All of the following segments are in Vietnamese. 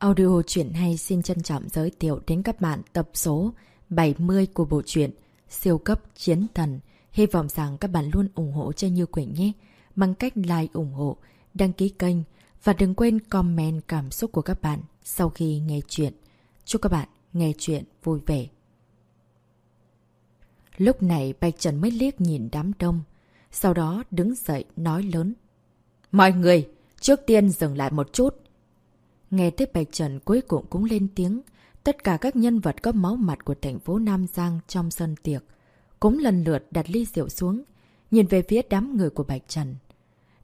Audio truyện hay xin trân trọng giới thiệu đến các bạn tập số 70 của bộ truyện Siêu cấp chiến thần. Hy vọng rằng các bạn luôn ủng hộ cho Như Quỳnh nhé. Bằng cách like ủng hộ, đăng ký kênh và đừng quên comment cảm xúc của các bạn sau khi nghe chuyện. Chúc các bạn nghe chuyện vui vẻ. Lúc này Bạch Trần mới liếc nhìn đám đông. Sau đó đứng dậy nói lớn. Mọi người, trước tiên dừng lại một chút. Nghe tới Bạch Trần cuối cùng cũng lên tiếng. Tất cả các nhân vật có máu mặt của thành phố Nam Giang trong sân tiệc cũng lần lượt đặt ly rượu xuống, nhìn về phía đám người của Bạch Trần.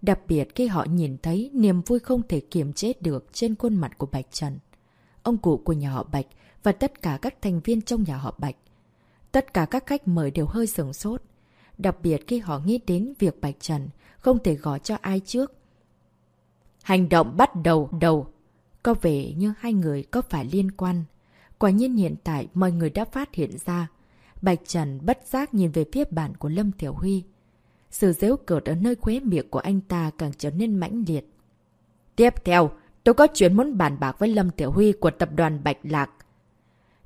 Đặc biệt khi họ nhìn thấy niềm vui không thể kiềm chế được trên khuôn mặt của Bạch Trần. Ông cụ của nhà họ Bạch và tất cả các thành viên trong nhà họ Bạch. Tất cả các khách mời đều hơi sừng sốt. Đặc biệt khi họ nghĩ đến việc Bạch Trần không thể gọi cho ai trước. Hành động bắt đầu đầu có vẻ như hai người có phải liên quan. Quả nhiên hiện tại mọi người đã phát hiện ra. Bạch Trần bất giác nhìn về phía bản của Lâm Tiểu Huy. Sự dễu cợt ở nơi khuế miệng của anh ta càng trở nên mãnh liệt. Tiếp theo, tôi có chuyện muốn bàn bạc với Lâm Tiểu Huy của tập đoàn Bạch Lạc.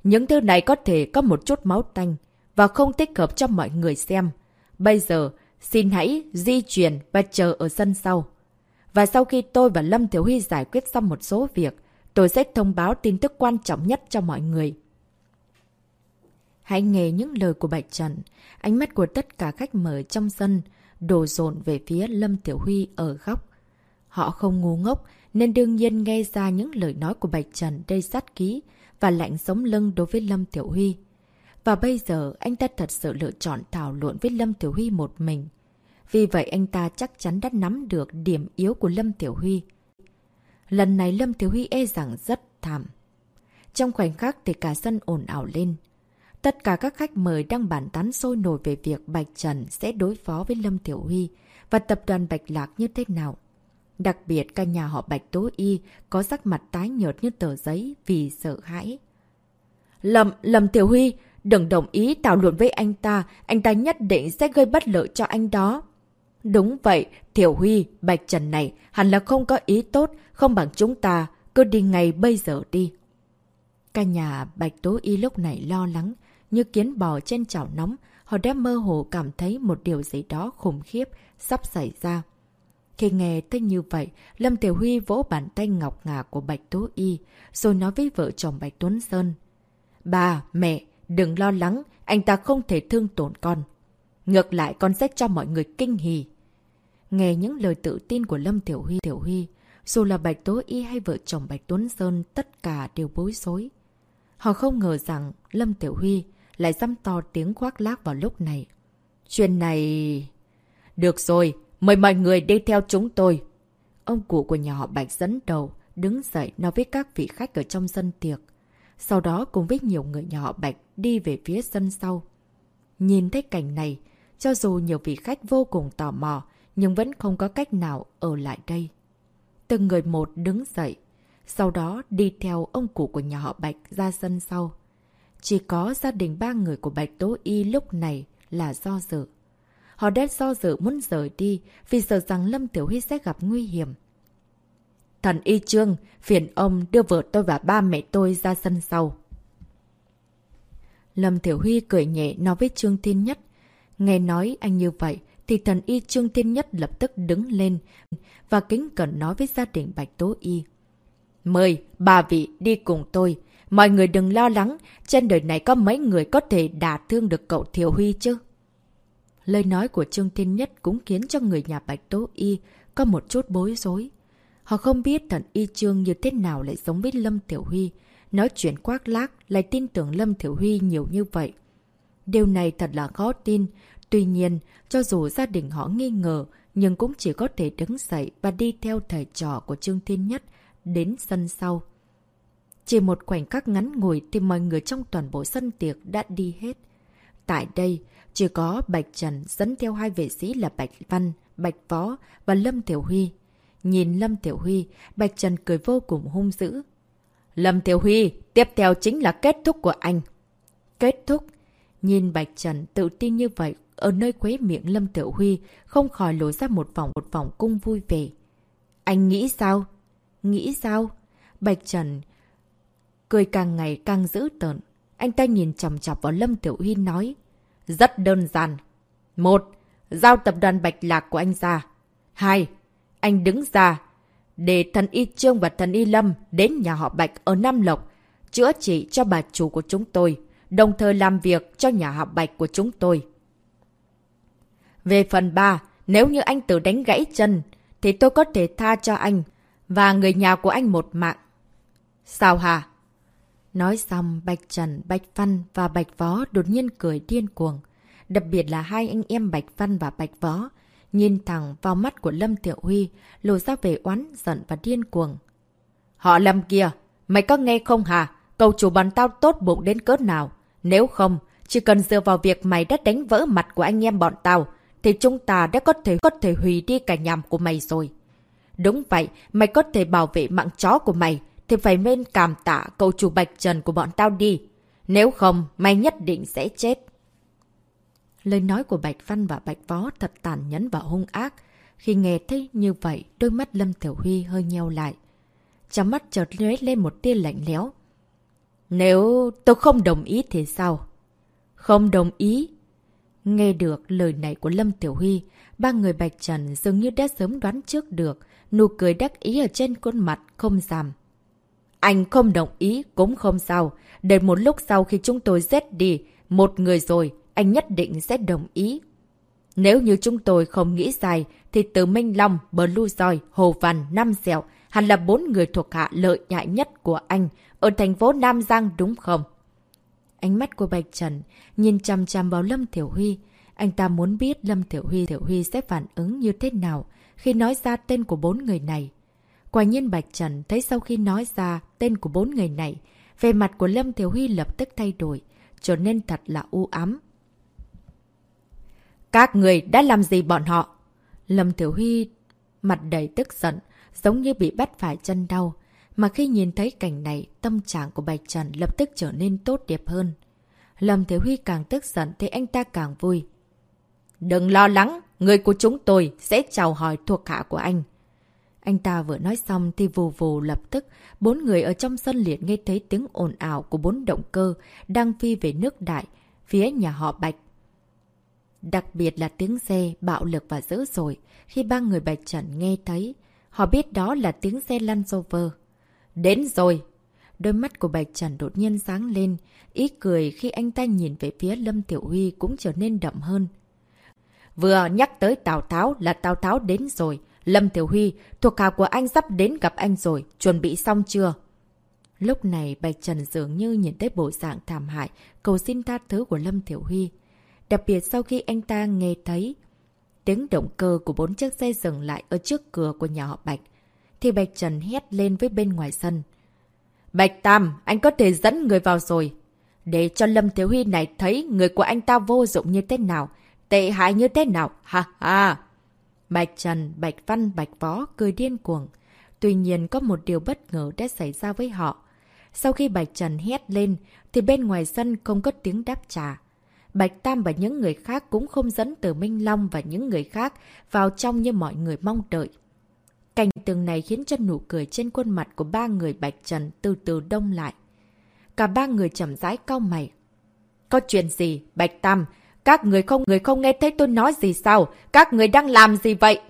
Những thứ này có thể có một chút máu tanh và không thích hợp cho mọi người xem. Bây giờ, xin hãy di chuyển và chờ ở sân sau. Và sau khi tôi và Lâm Thiếu Huy giải quyết xong một số việc, tôi sẽ thông báo tin tức quan trọng nhất cho mọi người. Hãy nghe những lời của Bạch Trần, ánh mắt của tất cả khách mời trong sân, đổ dồn về phía Lâm Tiểu Huy ở góc. Họ không ngu ngốc, nên đương nhiên nghe ra những lời nói của Bạch Trần đầy sát ký và lạnh sống lưng đối với Lâm Tiểu Huy. Và bây giờ anh ta thật sự lựa chọn thảo luận với Lâm Tiểu Huy một mình. Vì vậy anh ta chắc chắn đã nắm được điểm yếu của Lâm Tiểu Huy. Lần này Lâm thiếu Huy e rằng rất thảm. Trong khoảnh khắc thì cả sân ồn ảo lên. Tất cả các khách mời đang bàn tán sôi nổi về việc Bạch Trần sẽ đối phó với Lâm Tiểu Huy và tập đoàn Bạch Lạc như thế nào. Đặc biệt cả nhà họ Bạch Tố Y có sắc mặt tái nhợt như tờ giấy vì sợ hãi. Lâm, Lâm Tiểu Huy, đừng đồng ý thảo luận với anh ta, anh ta nhất định sẽ gây bất lợi cho anh đó. Đúng vậy, Thiểu Huy, Bạch Trần này hẳn là không có ý tốt, không bằng chúng ta, cứ đi ngay bây giờ đi. Cả nhà Bạch Tố Y lúc này lo lắng, như kiến bò trên chảo nóng, họ đã mơ hồ cảm thấy một điều gì đó khủng khiếp sắp xảy ra. Khi nghe thấy như vậy, Lâm Tiểu Huy vỗ bàn tay ngọc ngà của Bạch Tố Y, rồi nói với vợ chồng Bạch Tuấn Sơn. Bà, mẹ, đừng lo lắng, anh ta không thể thương tổn con. Ngược lại con sẽ cho mọi người kinh hỉ. Nghe những lời tự tin của Lâm Tiểu Huy, Tiểu Huy, dù là Bạch Tố Y hay vợ chồng Bạch Tuấn Sơn, tất cả đều bối rối. Họ không ngờ rằng Lâm Tiểu Huy lại dăm to tiếng khoác lác vào lúc này. Chuyện này... Được rồi, mời mọi người đi theo chúng tôi. Ông cụ của nhà họ Bạch dẫn đầu, đứng dậy nói với các vị khách ở trong sân tiệc. Sau đó cùng với nhiều người nhà họ Bạch đi về phía sân sau. Nhìn thấy cảnh này, cho dù nhiều vị khách vô cùng tò mò, nhưng vẫn không có cách nào ở lại đây. Từng người một đứng dậy, sau đó đi theo ông cụ của nhà họ Bạch ra sân sau. Chỉ có gia đình ba người của Bạch Tố Y lúc này là do dự. Họ đã do dự muốn rời đi vì sợ rằng Lâm Tiểu Huy sẽ gặp nguy hiểm. Thần Y Trương, phiền ông đưa vợ tôi và ba mẹ tôi ra sân sau. Lâm Tiểu Huy cười nhẹ nói với Trương Thiên Nhất. Nghe nói anh như vậy, thì thần y Trương Thiên Nhất lập tức đứng lên và kính cẩn nói với gia đình Bạch Tố Y. Mời, bà vị đi cùng tôi. Mọi người đừng lo lắng, trên đời này có mấy người có thể đả thương được cậu Thiều Huy chứ? Lời nói của Trương Thiên Nhất cũng khiến cho người nhà Bạch Tố Y có một chút bối rối. Họ không biết thần y Trương như thế nào lại giống với Lâm Tiểu Huy, nói chuyện quát lác lại tin tưởng Lâm Tiểu Huy nhiều như vậy. Điều này thật là khó tin, Tuy nhiên, cho dù gia đình họ nghi ngờ, nhưng cũng chỉ có thể đứng dậy và đi theo thầy trò của Trương Thiên Nhất đến sân sau. Chỉ một khoảnh khắc ngắn ngủi thì mọi người trong toàn bộ sân tiệc đã đi hết. Tại đây, chỉ có Bạch Trần dẫn theo hai vệ sĩ là Bạch Văn, Bạch Võ và Lâm Tiểu Huy. Nhìn Lâm Tiểu Huy, Bạch Trần cười vô cùng hung dữ. Lâm Tiểu Huy, tiếp theo chính là kết thúc của anh. Kết thúc? Nhìn Bạch Trần tự tin như vậy, ở nơi khuế miệng Lâm Tiểu Huy không khỏi lối ra một vòng một vòng cung vui vẻ. Anh nghĩ sao? Nghĩ sao? Bạch Trần cười càng ngày càng dữ tợn. Anh ta nhìn chằm chọc vào Lâm Tiểu Huy nói. Rất đơn giản. Một, giao tập đoàn Bạch Lạc của anh ra. Hai, anh đứng ra để thần Y Trương và thần Y Lâm đến nhà họ Bạch ở Nam Lộc, chữa trị cho bà chủ của chúng tôi, đồng thời làm việc cho nhà họ Bạch của chúng tôi. Về phần 3, nếu như anh tự đánh gãy chân, thì tôi có thể tha cho anh và người nhà của anh một mạng. Sao hả? Nói xong, Bạch Trần, Bạch Văn và Bạch Võ đột nhiên cười điên cuồng. Đặc biệt là hai anh em Bạch Văn và Bạch Võ, nhìn thẳng vào mắt của Lâm Tiểu Huy, lộ ra về oán, giận và điên cuồng. Họ Lâm kia, mày có nghe không hả? Cầu chủ bọn tao tốt bụng đến cỡ nào? Nếu không, chỉ cần dựa vào việc mày đã đánh vỡ mặt của anh em bọn tao, thì chúng ta đã có thể có thể hủy đi cả nhằm của mày rồi. Đúng vậy, mày có thể bảo vệ mạng chó của mày, thì phải nên cảm tạ cậu chủ bạch trần của bọn tao đi. Nếu không, mày nhất định sẽ chết. Lời nói của Bạch Văn và Bạch Võ thật tàn nhẫn và hung ác. Khi nghe thấy như vậy, đôi mắt Lâm Thiểu Huy hơi nheo lại. Trong mắt chợt lóe lên một tia lạnh lẽo. Nếu tôi không đồng ý thì sao? Không đồng ý? Nghe được lời này của Lâm Tiểu Huy, ba người Bạch Trần dường như đã sớm đoán trước được, nụ cười đắc ý ở trên khuôn mặt không giảm. Anh không đồng ý cũng không sao, để một lúc sau khi chúng tôi giết đi một người rồi, anh nhất định sẽ đồng ý. Nếu như chúng tôi không nghĩ sai, thì từ Minh Long, Bờ Lưu Doi, Hồ Văn, Nam Dẹo hẳn là bốn người thuộc hạ lợi nhại nhất của anh ở thành phố Nam Giang đúng không? Ánh mắt của Bạch Trần nhìn chăm chăm vào Lâm Thiểu Huy. Anh ta muốn biết Lâm Thiểu Huy Thiểu Huy sẽ phản ứng như thế nào khi nói ra tên của bốn người này. Quả nhiên Bạch Trần thấy sau khi nói ra tên của bốn người này, về mặt của Lâm Thiểu Huy lập tức thay đổi, trở nên thật là u ám. Các người đã làm gì bọn họ? Lâm Thiểu Huy mặt đầy tức giận, giống như bị bắt phải chân đau. Mà khi nhìn thấy cảnh này, tâm trạng của Bạch Trần lập tức trở nên tốt đẹp hơn. Lâm thế Huy càng tức giận thì anh ta càng vui. Đừng lo lắng, người của chúng tôi sẽ chào hỏi thuộc hạ của anh. Anh ta vừa nói xong thì vù vù lập tức, bốn người ở trong sân liệt nghe thấy tiếng ồn ào của bốn động cơ đang phi về nước đại, phía nhà họ Bạch. Đặc biệt là tiếng xe bạo lực và dữ dội khi ba người Bạch Trần nghe thấy. Họ biết đó là tiếng xe Land Rover. Đến rồi! Đôi mắt của Bạch Trần đột nhiên sáng lên, ý cười khi anh ta nhìn về phía Lâm Tiểu Huy cũng trở nên đậm hơn. Vừa nhắc tới Tào Tháo là Tào Tháo đến rồi. Lâm Tiểu Huy, thuộc hạ của anh sắp đến gặp anh rồi, chuẩn bị xong chưa? Lúc này Bạch Trần dường như nhìn thấy bộ dạng thảm hại, cầu xin tha thứ của Lâm Tiểu Huy. Đặc biệt sau khi anh ta nghe thấy tiếng động cơ của bốn chiếc xe dừng lại ở trước cửa của nhà họ Bạch, thì Bạch Trần hét lên với bên ngoài sân. Bạch Tam, anh có thể dẫn người vào rồi. Để cho Lâm Thiếu Huy này thấy người của anh ta vô dụng như thế nào, tệ hại như thế nào, ha ha. Bạch Trần, Bạch Văn, Bạch Võ cười điên cuồng. Tuy nhiên có một điều bất ngờ đã xảy ra với họ. Sau khi Bạch Trần hét lên, thì bên ngoài sân không có tiếng đáp trả. Bạch Tam và những người khác cũng không dẫn từ Minh Long và những người khác vào trong như mọi người mong đợi. Cảnh tường này khiến cho nụ cười trên khuôn mặt của ba người Bạch Trần từ từ đông lại. Cả ba người chậm rãi cau mày. Có chuyện gì, Bạch Tam? Các người không người không nghe thấy tôi nói gì sao? Các người đang làm gì vậy?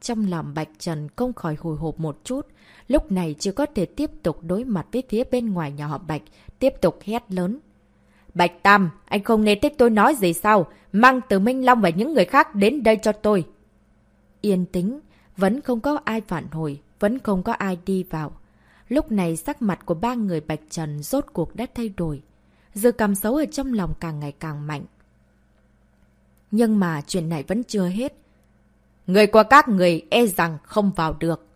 Trong lòng Bạch Trần không khỏi hồi hộp một chút. Lúc này chưa có thể tiếp tục đối mặt với phía bên ngoài nhà họ Bạch, tiếp tục hét lớn. Bạch Tam, anh không nghe thích tôi nói gì sao? Mang từ Minh Long và những người khác đến đây cho tôi. Yên tĩnh, vẫn không có ai phản hồi, vẫn không có ai đi vào. Lúc này sắc mặt của ba người Bạch Trần rốt cuộc đã thay đổi. Giờ cảm xấu ở trong lòng càng ngày càng mạnh. Nhưng mà chuyện này vẫn chưa hết. Người của các người e rằng không vào được.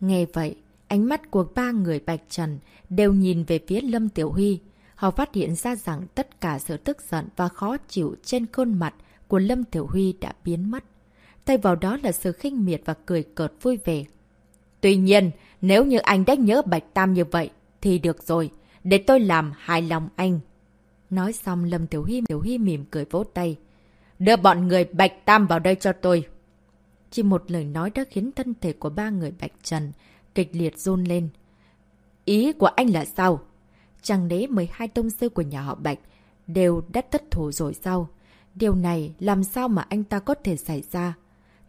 Nghe vậy, ánh mắt của ba người Bạch Trần đều nhìn về phía Lâm Tiểu Huy. Họ phát hiện ra rằng tất cả sự tức giận và khó chịu trên khuôn mặt của Lâm Tiểu Huy đã biến mất. Thay vào đó là sự khinh miệt và cười cợt vui vẻ. Tuy nhiên, nếu như anh đã nhớ Bạch Tam như vậy, thì được rồi, để tôi làm hài lòng anh. Nói xong Lâm Tiểu Huy, Tiểu Huy mỉm cười vỗ tay. Đưa bọn người Bạch Tam vào đây cho tôi. Chỉ một lời nói đã khiến thân thể của ba người Bạch Trần kịch liệt run lên. ý của anh là sao? Chẳng lẽ 12 tông sư của nhà họ Bạch đều đã thất thủ rồi sao? Điều này làm sao mà anh ta có thể xảy ra?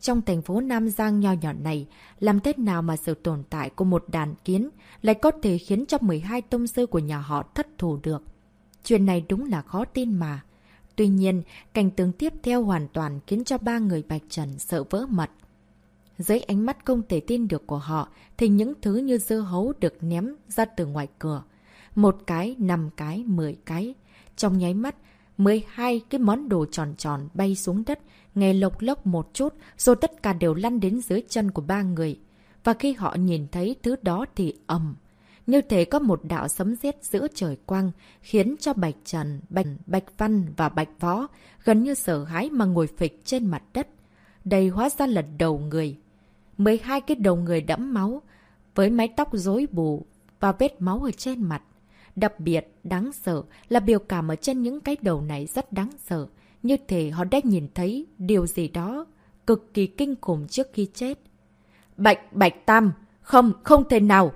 Trong thành phố Nam Giang nho nhỏ này, làm thế nào mà sự tồn tại của một đàn kiến lại có thể khiến cho 12 tông sư của nhà họ thất thủ được? Chuyện này đúng là khó tin mà. Tuy nhiên, cảnh tướng tiếp theo hoàn toàn khiến cho ba người Bạch Trần sợ vỡ mật. Dưới ánh mắt không thể tin được của họ, thì những thứ như dưa hấu được ném ra từ ngoài cửa. Một cái, năm cái, mười cái. Trong nháy mắt, 12 cái món đồ tròn tròn bay xuống đất, nghe lộc lốc một chút, rồi tất cả đều lăn đến dưới chân của ba người. Và khi họ nhìn thấy thứ đó thì ầm. Như thế có một đạo sấm sét giữa trời quang, khiến cho Bạch Trần, Bạch, Bạch Văn và Bạch Võ gần như sợ hãi mà ngồi phịch trên mặt đất. Đây hóa ra là đầu người. 12 cái đầu người đẫm máu, với mái tóc rối bù và vết máu ở trên mặt. Đặc biệt, đáng sợ là biểu cảm ở trên những cái đầu này rất đáng sợ. Như thể họ đã nhìn thấy điều gì đó cực kỳ kinh khủng trước khi chết. Bạch, Bạch Tam, không, không thể nào.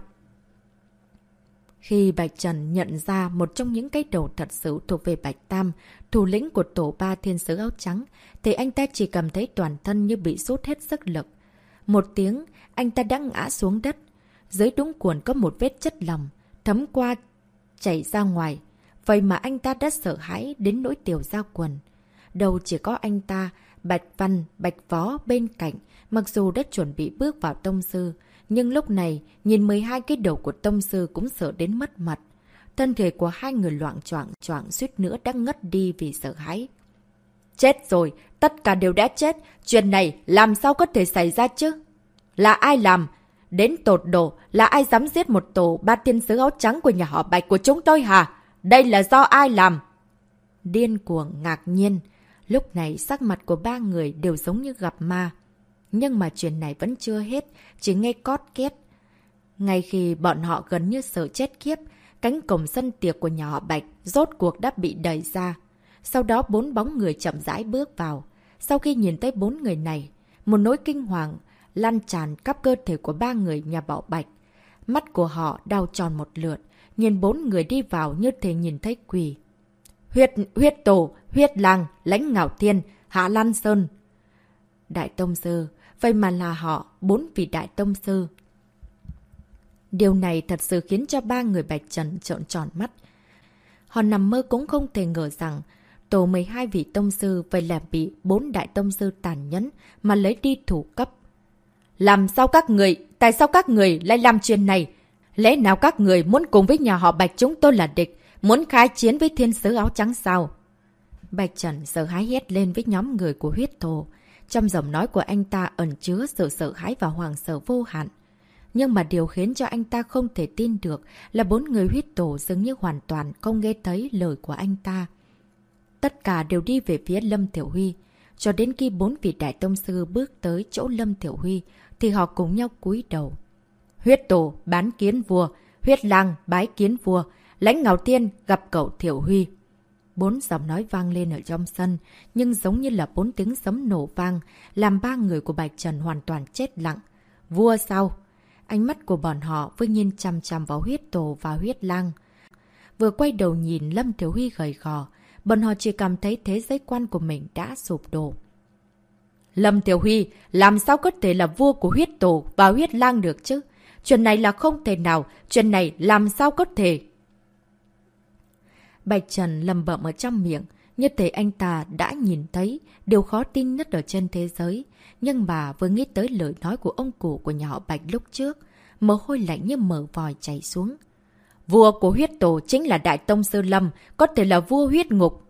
Khi Bạch Trần nhận ra một trong những cái đầu thật sự thuộc về Bạch Tam, thủ lĩnh của tổ ba thiên sứ áo trắng, thì anh ta chỉ cảm thấy toàn thân như bị sút hết sức lực. Một tiếng, anh ta đã ngã xuống đất. Dưới đúng cuộn có một vết chất lòng, thấm qua, chạy ra ngoài. Vậy mà anh ta đã sợ hãi đến nỗi tiểu ra quần. Đầu chỉ có anh ta, Bạch Văn, Bạch Võ bên cạnh, mặc dù đã chuẩn bị bước vào tông sư. Nhưng lúc này, nhìn 12 cái đầu của tông sư cũng sợ đến mất mặt. Thân thể của hai người loạn choạng choạng suýt nữa đã ngất đi vì sợ hãi. Chết rồi, tất cả đều đã chết. Chuyện này làm sao có thể xảy ra chứ? Là ai làm? Đến tột độ, là ai dám giết một tổ ba tiên sứ áo trắng của nhà họ Bạch của chúng tôi hả? Đây là do ai làm? Điên cuồng, ngạc nhiên. Lúc này sắc mặt của ba người đều giống như gặp ma. Nhưng mà chuyện này vẫn chưa hết, chỉ nghe cót két. Ngay khi bọn họ gần như sợ chết kiếp, cánh cổng sân tiệc của nhà họ Bạch rốt cuộc đã bị đẩy ra. Sau đó bốn bóng người chậm rãi bước vào. Sau khi nhìn thấy bốn người này, một nỗi kinh hoàng lan tràn khắp cơ thể của ba người nhà bảo Bạch. Mắt của họ đau tròn một lượt, nhìn bốn người đi vào như thể nhìn thấy quỷ. Huyết, huyết tổ, huyết lang, lãnh ngạo thiên, hạ lan sơn. Đại Tông Sư, vậy mà là họ, bốn vị Đại Tông Sư. Điều này thật sự khiến cho ba người Bạch Trần trộn tròn mắt. Họ nằm mơ cũng không thể ngờ rằng tổ 12 vị tông sư vậy là bị bốn đại tông sư tàn nhẫn mà lấy đi thủ cấp. Làm sao các người, tại sao các người lại làm chuyện này? Lẽ nào các người muốn cùng với nhà họ Bạch chúng tôi là địch, muốn khai chiến với thiên sứ áo trắng sao? Bạch Trần sợ hãi hét lên với nhóm người của huyết thổ. Trong giọng nói của anh ta ẩn chứa sự sợ hãi và hoàng sợ vô hạn. Nhưng mà điều khiến cho anh ta không thể tin được là bốn người huyết tổ dường như hoàn toàn không nghe thấy lời của anh ta. Tất cả đều đi về phía Lâm Tiểu Huy. Cho đến khi bốn vị đại tông sư bước tới chỗ Lâm Tiểu Huy, thì họ cùng nhau cúi đầu. Huyết tổ bán kiến vua, huyết lang bái kiến vua, lãnh ngạo tiên gặp cậu Thiểu Huy. Bốn giọng nói vang lên ở trong sân, nhưng giống như là bốn tiếng sấm nổ vang, làm ba người của Bạch Trần hoàn toàn chết lặng. Vua sao? Ánh mắt của bọn họ với nhìn chằm chằm vào huyết tổ và huyết lang. Vừa quay đầu nhìn Lâm Tiểu Huy gầy gò, bọn họ chỉ cảm thấy thế giới quan của mình đã sụp đổ. Lâm Tiểu Huy, làm sao có thể là vua của huyết tổ và huyết lang được chứ? Chuyện này là không thể nào, chuyện này làm sao có thể? Bạch Trần lầm bẩm ở trong miệng, như thể anh ta đã nhìn thấy điều khó tin nhất ở trên thế giới. Nhưng bà vừa nghĩ tới lời nói của ông cụ của nhà họ Bạch lúc trước, mồ hôi lạnh như mở vòi chảy xuống. Vua của huyết tổ chính là Đại Tông Sư Lâm, có thể là vua huyết ngục.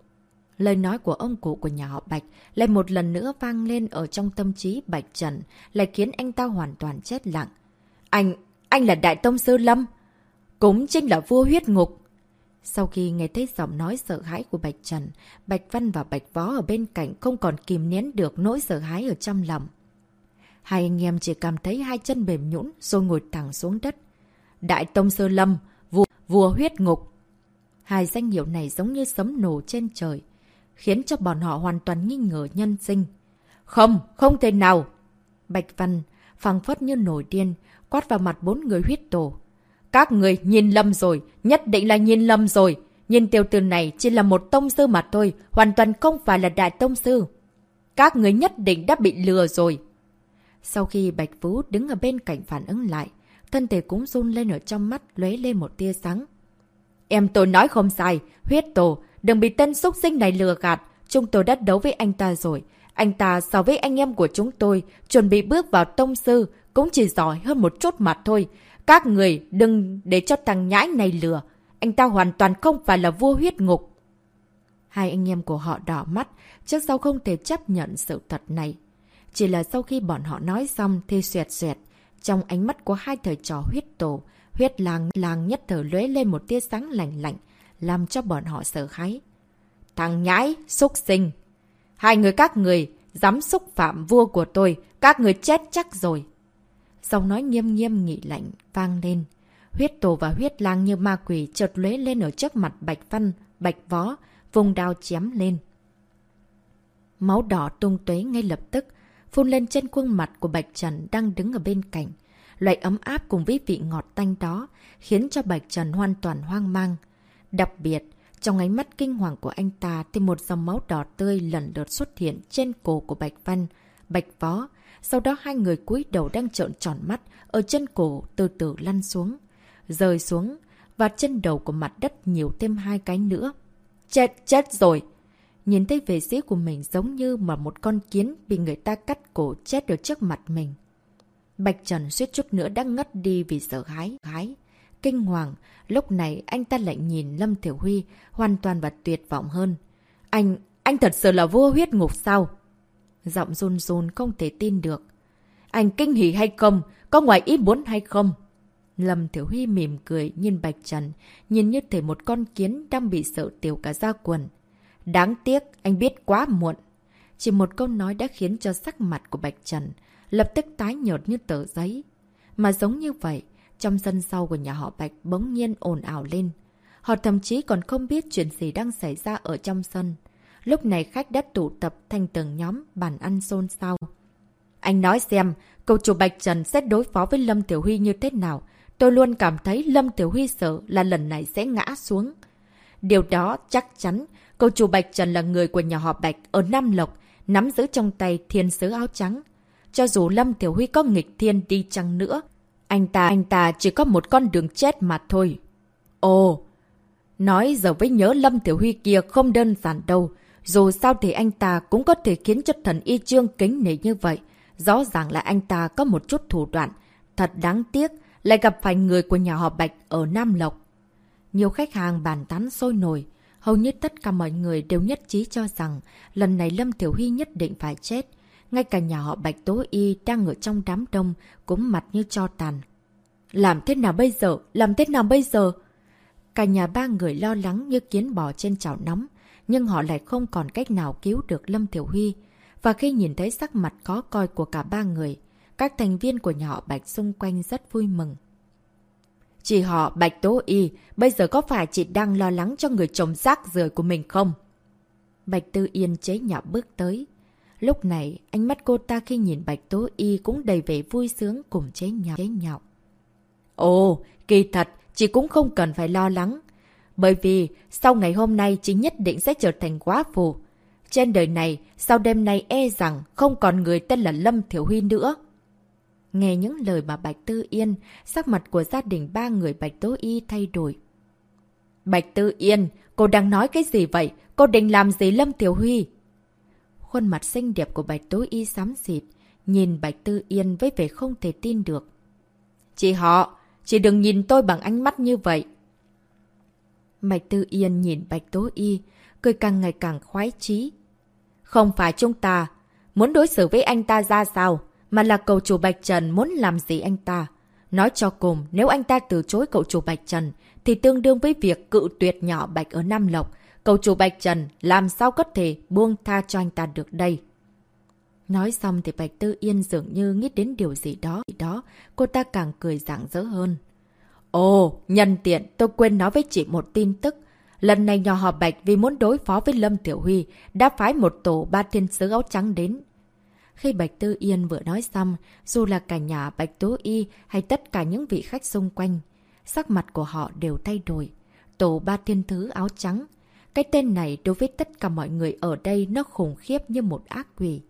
Lời nói của ông cụ của nhà họ Bạch lại một lần nữa vang lên ở trong tâm trí Bạch Trần, lại khiến anh ta hoàn toàn chết lặng. Anh, anh là Đại Tông Sư Lâm, cũng chính là vua huyết ngục. Sau khi nghe thấy giọng nói sợ hãi của Bạch Trần, Bạch Văn và Bạch Võ ở bên cạnh không còn kìm nén được nỗi sợ hãi ở trong lòng. Hai anh em chỉ cảm thấy hai chân mềm nhũn rồi ngồi thẳng xuống đất. Đại Tông Sư Lâm, vua, vua huyết ngục. Hai danh hiệu này giống như sấm nổ trên trời, khiến cho bọn họ hoàn toàn nghi ngờ nhân sinh. Không, không thể nào! Bạch Văn phẳng phất như nổi điên, quát vào mặt bốn người huyết tổ. Các người nhìn lầm rồi, nhất định là nhìn lầm rồi. Nhìn tiêu từ này chỉ là một tông sư mà thôi, hoàn toàn không phải là đại tông sư. Các người nhất định đã bị lừa rồi. Sau khi Bạch Vũ đứng ở bên cạnh phản ứng lại, thân thể cũng run lên ở trong mắt, lóe lên một tia sáng. Em tôi nói không sai, huyết tổ, đừng bị tên xúc sinh này lừa gạt. Chúng tôi đã đấu với anh ta rồi. Anh ta so với anh em của chúng tôi, chuẩn bị bước vào tông sư, cũng chỉ giỏi hơn một chút mặt thôi. Các người đừng để cho thằng nhãi này lừa. Anh ta hoàn toàn không phải là vua huyết ngục. Hai anh em của họ đỏ mắt, trước sau không thể chấp nhận sự thật này. Chỉ là sau khi bọn họ nói xong thì xoẹt xoẹt. Trong ánh mắt của hai thời trò huyết tổ, huyết làng làng nhất thở lóe lên một tia sáng lạnh lạnh, làm cho bọn họ sợ hãi. Thằng nhãi, xúc sinh! Hai người các người, dám xúc phạm vua của tôi, các người chết chắc rồi. Giọng nói nghiêm nghiêm nghị lạnh, vang lên. Huyết tổ và huyết lang như ma quỷ chợt lóe lên ở trước mặt Bạch Văn, Bạch Võ, vùng đao chém lên. Máu đỏ tung tuế ngay lập tức, phun lên trên khuôn mặt của Bạch Trần đang đứng ở bên cạnh. Loại ấm áp cùng với vị ngọt tanh đó khiến cho Bạch Trần hoàn toàn hoang mang. Đặc biệt, trong ánh mắt kinh hoàng của anh ta thì một dòng máu đỏ tươi lần lượt xuất hiện trên cổ của Bạch Văn, Bạch Võ. Sau đó hai người cúi đầu đang trợn tròn mắt ở chân cổ từ từ lăn xuống. Rơi xuống và chân đầu của mặt đất nhiều thêm hai cái nữa. Chết, chết rồi! Nhìn thấy vệ sĩ của mình giống như mà một con kiến bị người ta cắt cổ chết ở trước mặt mình. Bạch Trần suýt chút nữa đã ngất đi vì sợ hãi. hái. Kinh hoàng, lúc này anh ta lại nhìn Lâm Thiểu Huy hoàn toàn và tuyệt vọng hơn. Anh, anh thật sự là vua huyết ngục sao? Giọng run run không thể tin được. Anh kinh hỉ hay không? Có ngoài ý muốn hay không? Lâm Thiểu Huy mỉm cười nhìn Bạch Trần, nhìn như thể một con kiến đang bị sợ tiểu cả da quần. Đáng tiếc, anh biết quá muộn. Chỉ một câu nói đã khiến cho sắc mặt của Bạch Trần lập tức tái nhợt như tờ giấy. Mà giống như vậy, trong sân sau của nhà họ Bạch bỗng nhiên ồn ào lên. Họ thậm chí còn không biết chuyện gì đang xảy ra ở trong sân. Lúc này khách đã tụ tập thành từng nhóm bàn ăn xôn xao. Anh nói xem, cậu chủ Bạch Trần sẽ đối phó với Lâm Tiểu Huy như thế nào? Tôi luôn cảm thấy Lâm Tiểu Huy sợ là lần này sẽ ngã xuống. Điều đó chắc chắn, cậu chủ Bạch Trần là người của nhà họ Bạch ở Nam Lộc, nắm giữ trong tay thiên sứ áo trắng. Cho dù Lâm Tiểu Huy có nghịch thiên đi chăng nữa, anh ta, anh ta chỉ có một con đường chết mà thôi. Ồ, nói giờ với nhớ Lâm Tiểu Huy kia không đơn giản đâu. Dù sao thì anh ta cũng có thể khiến cho thần y trương kính nể như vậy. Rõ ràng là anh ta có một chút thủ đoạn. Thật đáng tiếc, lại gặp phải người của nhà họ Bạch ở Nam Lộc. Nhiều khách hàng bàn tán sôi nổi. Hầu như tất cả mọi người đều nhất trí cho rằng lần này Lâm Tiểu Huy nhất định phải chết. Ngay cả nhà họ Bạch Tố Y đang ở trong đám đông cũng mặt như cho tàn. Làm thế nào bây giờ? Làm thế nào bây giờ? Cả nhà ba người lo lắng như kiến bò trên chảo nóng, nhưng họ lại không còn cách nào cứu được Lâm Thiểu Huy. Và khi nhìn thấy sắc mặt khó coi của cả ba người, các thành viên của nhà họ Bạch xung quanh rất vui mừng. Chị họ Bạch Tố Y, bây giờ có phải chị đang lo lắng cho người chồng rác rưởi của mình không? Bạch Tư Yên chế nhạo bước tới. Lúc này, ánh mắt cô ta khi nhìn Bạch Tố Y cũng đầy vẻ vui sướng cùng chế nhạo. Chế nhạo. Ồ, kỳ thật, chị cũng không cần phải lo lắng. Bởi vì, sau ngày hôm nay chị nhất định sẽ trở thành quá phù. Trên đời này, sau đêm nay e rằng không còn người tên là Lâm Thiểu Huy nữa. Nghe những lời mà Bạch Tư Yên, sắc mặt của gia đình ba người Bạch Tố Y thay đổi. Bạch Tư Yên, cô đang nói cái gì vậy? Cô định làm gì Lâm Tiểu Huy? Khuôn mặt xinh đẹp của Bạch Tố Y xám xịt, nhìn Bạch Tư Yên với vẻ không thể tin được. Chị họ, chị đừng nhìn tôi bằng ánh mắt như vậy. Bạch Tư Yên nhìn Bạch Tố Y, cười càng ngày càng khoái chí. Không phải chúng ta, muốn đối xử với anh ta ra sao, mà là cầu chủ Bạch Trần muốn làm gì anh ta. Nói cho cùng, nếu anh ta từ chối cậu chủ Bạch Trần, thì tương đương với việc cự tuyệt nhỏ Bạch ở Nam Lộc. Cậu chủ Bạch Trần làm sao có thể buông tha cho anh ta được đây? Nói xong thì Bạch Tư Yên dường như nghĩ đến điều gì đó. đó cô ta càng cười rạng rỡ hơn. Ồ, nhân tiện, tôi quên nói với chị một tin tức. Lần này nhỏ họ Bạch vì muốn đối phó với Lâm Tiểu Huy đã phái một tổ ba thiên sứ áo trắng đến. Khi Bạch Tư Yên vừa nói xong, dù là cả nhà Bạch Tố Y hay tất cả những vị khách xung quanh, Sắc mặt của họ đều thay đổi. Tổ ba thiên thứ áo trắng. Cái tên này đối với tất cả mọi người ở đây nó khủng khiếp như một ác quỷ.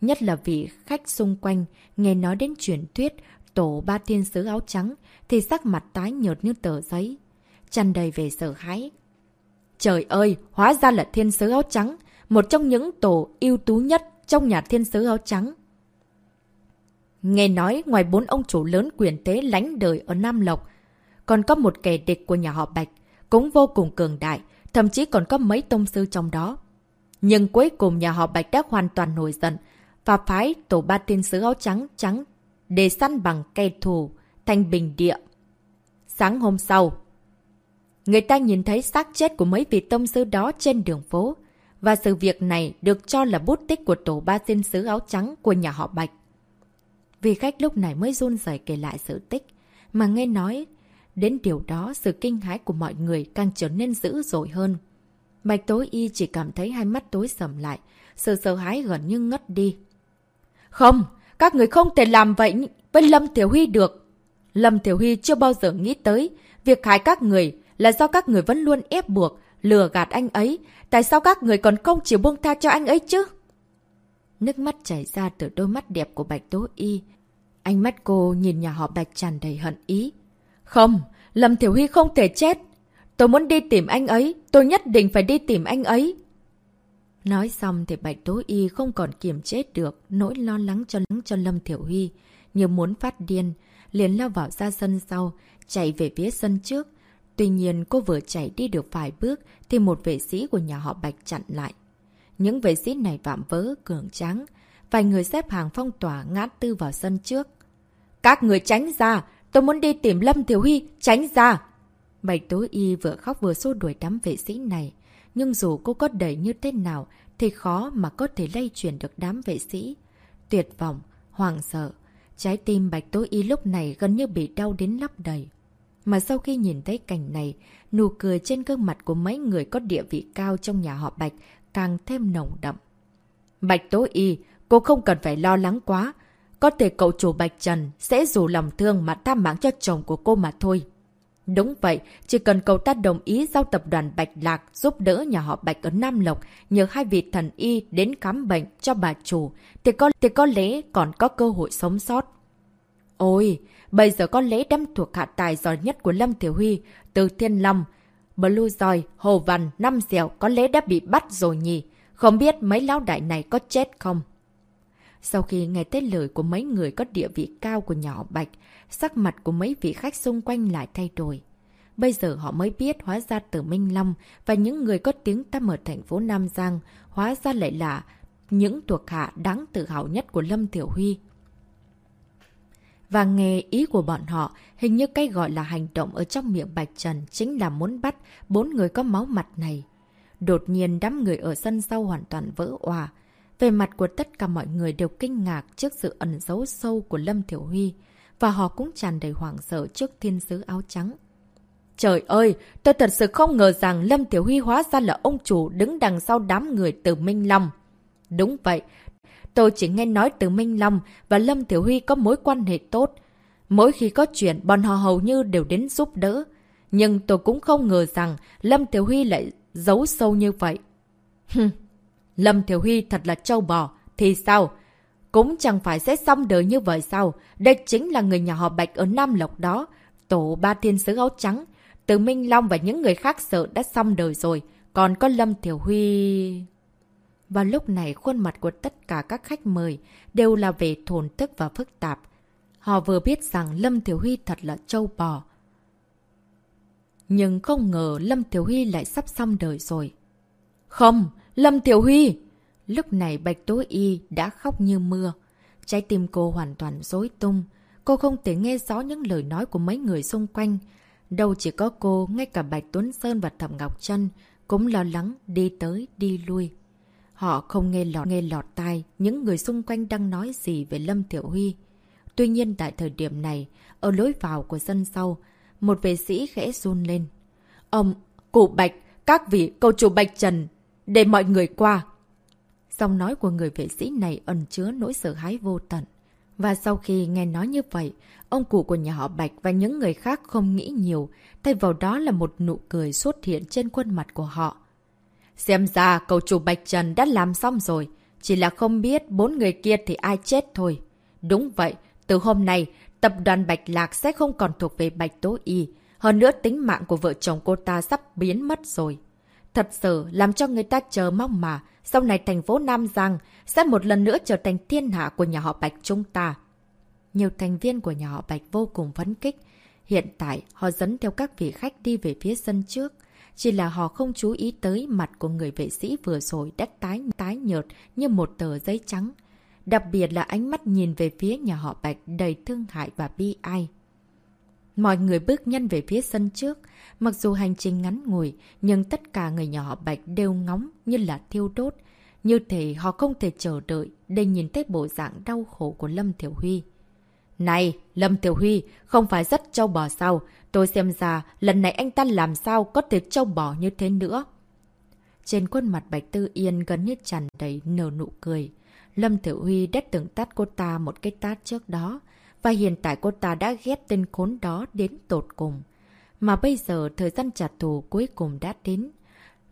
Nhất là vị khách xung quanh nghe nói đến truyền thuyết tổ ba thiên sứ áo trắng thì sắc mặt tái nhợt như tờ giấy. Chăn đầy về sợ hãi. Trời ơi, hóa ra là thiên sứ áo trắng, một trong những tổ ưu tú nhất trong nhà thiên sứ áo trắng. Nghe nói ngoài bốn ông chủ lớn quyền tế lánh đời ở Nam Lộc, còn có một kẻ địch của nhà họ Bạch, cũng vô cùng cường đại, thậm chí còn có mấy tông sư trong đó. Nhưng cuối cùng nhà họ Bạch đã hoàn toàn nổi giận, và phái tổ ba tiên sứ áo trắng trắng để săn bằng kẻ thù thành bình địa. Sáng hôm sau, người ta nhìn thấy xác chết của mấy vị tông sư đó trên đường phố, và sự việc này được cho là bút tích của tổ ba tiên sứ áo trắng của nhà họ Bạch. Vì khách lúc này mới run rẩy kể lại sự tích, mà nghe nói đến điều đó sự kinh hãi của mọi người càng trở nên dữ dội hơn. Bạch tối y chỉ cảm thấy hai mắt tối sầm lại, sự sợ hãi gần như ngất đi. Không, các người không thể làm vậy với Lâm Tiểu Huy được. Lâm Tiểu Huy chưa bao giờ nghĩ tới việc hại các người là do các người vẫn luôn ép buộc, lừa gạt anh ấy. Tại sao các người còn không chịu buông tha cho anh ấy chứ? Nước mắt chảy ra từ đôi mắt đẹp của Bạch Tố Y. Ánh mắt cô nhìn nhà họ Bạch tràn đầy hận ý. Không, Lâm Thiểu Huy không thể chết. Tôi muốn đi tìm anh ấy, tôi nhất định phải đi tìm anh ấy. Nói xong thì Bạch Tố Y không còn kiềm chế được nỗi lo lắng cho lắng cho Lâm Thiểu Huy, như muốn phát điên, liền lao vào ra sân sau, chạy về phía sân trước. Tuy nhiên cô vừa chạy đi được vài bước thì một vệ sĩ của nhà họ Bạch chặn lại. Những vệ sĩ này vạm vỡ, cường tráng, vài người xếp hàng phong tỏa ngã tư vào sân trước. Các người tránh ra, tôi muốn đi tìm Lâm Thiếu Huy, tránh ra! Bạch Tố Y vừa khóc vừa xô đuổi đám vệ sĩ này nhưng dù cô có đẩy như thế nào thì khó mà có thể lây chuyển được đám vệ sĩ. Tuyệt vọng, hoàng sợ, trái tim Bạch Tố Y lúc này gần như bị đau đến lắp đầy. Mà sau khi nhìn thấy cảnh này, nụ cười trên gương mặt của mấy người có địa vị cao trong nhà họ Bạch càng thêm nồng đậm. Bạch Tố Y, cô không cần phải lo lắng quá. Có thể cậu chủ Bạch Trần sẽ dù lòng thương mà tha mạng cho chồng của cô mà thôi. Đúng vậy, chỉ cần cậu ta đồng ý giao tập đoàn Bạch Lạc giúp đỡ nhà họ Bạch ở Nam Lộc nhờ hai vị thần y đến khám bệnh cho bà chủ, thì có, thì có lẽ còn có cơ hội sống sót. Ôi, bây giờ có lẽ đám thuộc hạ tài giỏi nhất của Lâm Thiểu Huy, từ Thiên Long, Blue Joy, Hồ Văn, Năm Dẻo có lẽ đã bị bắt rồi nhỉ? Không biết mấy lão đại này có chết không? Sau khi nghe tới lời của mấy người có địa vị cao của nhỏ Bạch, sắc mặt của mấy vị khách xung quanh lại thay đổi. Bây giờ họ mới biết hóa ra từ Minh Long và những người có tiếng tăm ở thành phố Nam Giang hóa ra lại là những thuộc hạ đáng tự hào nhất của Lâm Tiểu Huy. Và nghe ý của bọn họ, hình như cái gọi là hành động ở trong miệng Bạch Trần chính là muốn bắt bốn người có máu mặt này. Đột nhiên đám người ở sân sau hoàn toàn vỡ hòa về mặt của tất cả mọi người đều kinh ngạc trước sự ẩn giấu sâu của Lâm Tiểu Huy và họ cũng tràn đầy hoảng sợ trước thiên sứ áo trắng. Trời ơi, tôi thật sự không ngờ rằng Lâm Tiểu Huy hóa ra là ông chủ đứng đằng sau đám người từ Minh Long. Đúng vậy, tôi chỉ nghe nói từ Minh Long và Lâm Tiểu Huy có mối quan hệ tốt. Mỗi khi có chuyện, bọn họ hầu như đều đến giúp đỡ. Nhưng tôi cũng không ngờ rằng Lâm Tiểu Huy lại giấu sâu như vậy. Lâm thiếu Huy thật là trâu bò. Thì sao? Cũng chẳng phải sẽ xong đời như vậy sao? Đây chính là người nhà họ Bạch ở Nam Lộc đó. Tổ ba thiên sứ áo trắng. Từ Minh Long và những người khác sợ đã xong đời rồi. Còn có Lâm Thiểu Huy... Vào lúc này, khuôn mặt của tất cả các khách mời đều là về thổn tức và phức tạp. Họ vừa biết rằng Lâm Thiểu Huy thật là trâu bò. Nhưng không ngờ Lâm Thiểu Huy lại sắp xong đời rồi. Không, Lâm Tiểu Huy! Lúc này Bạch Tố Y đã khóc như mưa. Trái tim cô hoàn toàn rối tung. Cô không thể nghe rõ những lời nói của mấy người xung quanh. Đâu chỉ có cô, ngay cả Bạch Tuấn Sơn và Thẩm Ngọc Trân cũng lo lắng đi tới, đi lui. Họ không nghe lọt nghe lọt tai những người xung quanh đang nói gì về Lâm Tiểu Huy. Tuy nhiên tại thời điểm này, ở lối vào của sân sau, một vệ sĩ khẽ run lên. Ông, cụ Bạch, các vị, cầu chủ Bạch Trần, để mọi người qua. Giọng nói của người vệ sĩ này ẩn chứa nỗi sợ hãi vô tận. Và sau khi nghe nói như vậy, ông cụ của nhà họ Bạch và những người khác không nghĩ nhiều, thay vào đó là một nụ cười xuất hiện trên khuôn mặt của họ. Xem ra cậu chủ Bạch Trần đã làm xong rồi, chỉ là không biết bốn người kia thì ai chết thôi. Đúng vậy, từ hôm nay, tập đoàn Bạch Lạc sẽ không còn thuộc về Bạch Tố Y. Hơn nữa tính mạng của vợ chồng cô ta sắp biến mất rồi. Thật sự làm cho người ta chờ mong mà, sau này thành phố Nam Giang sẽ một lần nữa trở thành thiên hạ của nhà họ Bạch chúng ta. Nhiều thành viên của nhà họ Bạch vô cùng phấn kích. Hiện tại, họ dẫn theo các vị khách đi về phía sân trước. Chỉ là họ không chú ý tới mặt của người vệ sĩ vừa rồi đã tái tái nhợt như một tờ giấy trắng. Đặc biệt là ánh mắt nhìn về phía nhà họ Bạch đầy thương hại và bi ai. Mọi người bước nhanh về phía sân trước. Mặc dù hành trình ngắn ngủi, nhưng tất cả người nhà họ Bạch đều ngóng như là thiêu đốt. Như thể họ không thể chờ đợi để nhìn thấy bộ dạng đau khổ của Lâm Thiểu Huy. Này, Lâm Tiểu Huy, không phải rất trâu bò sao? Tôi xem ra, lần này anh ta làm sao có thể trâu bò như thế nữa? Trên khuôn mặt Bạch Tư Yên gần như tràn đầy nở nụ cười. Lâm Tiểu Huy đã từng tát cô ta một cái tát trước đó, và hiện tại cô ta đã ghét tên khốn đó đến tột cùng. Mà bây giờ thời gian trả thù cuối cùng đã đến.